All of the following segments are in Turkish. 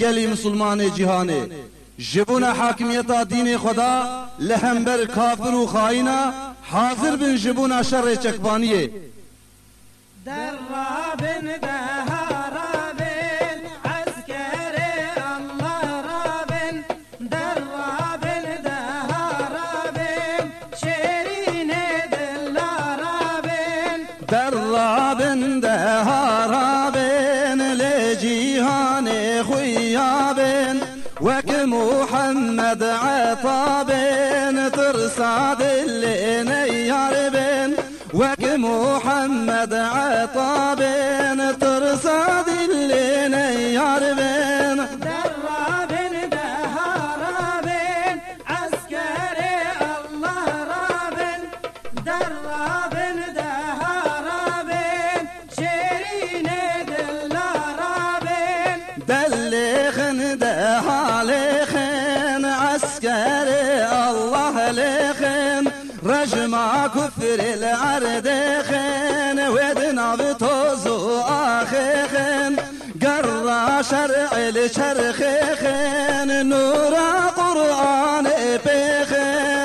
گلی مسلمان جهانه جبون حاکمیت دین خدا لهمبر کافر و خائنا حاضر بن جبون شر چکبانیه درابن دهارابن عسكري الله رابن درابن دهارابن شيرين دلارابن درابن دهارابن محمد عطابين ترصاد اللي نيار بين وك محمد عطابين ده عليكم عسكري الله ليكم رجمع كفر العرد العردخن ودنا بتوزو اخيخن قرى شرع الشرخيخن نور قرآن بيخن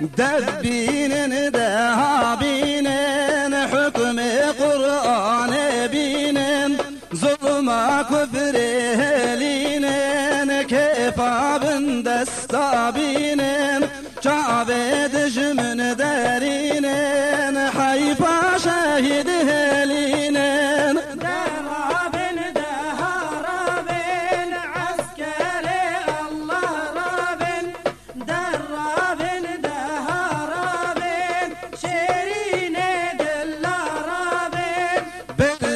Debbinin dehabinin hükmü Kur'an binin Zulma küfrü helinin kefabın destabinin Kabe düşmün derinin Hayfa şehidi helinin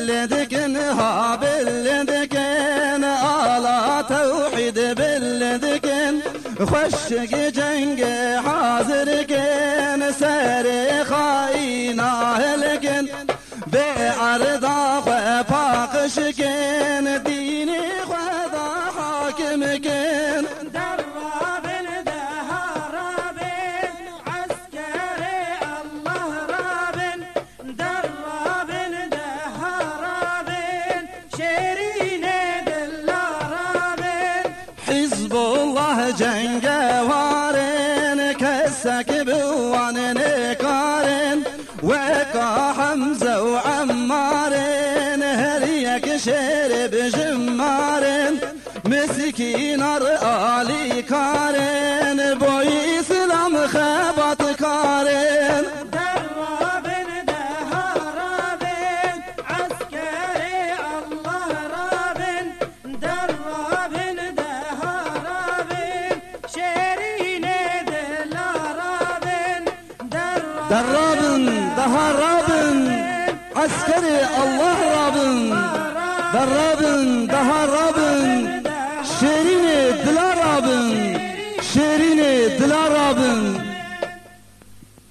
billedikini ha billedikin Ala tevhid billedikin Hoşki cengi hazirkin Seri hain ahilkin Be arda حزب الله جنجوارين كسك بوان نكارين وقا حمزة وعمارين هريك شرب جمارين مسكين رئالي كارين Derrabın, daha Rabın, askeri Allah Rabın. Derrabın, daha Rabın,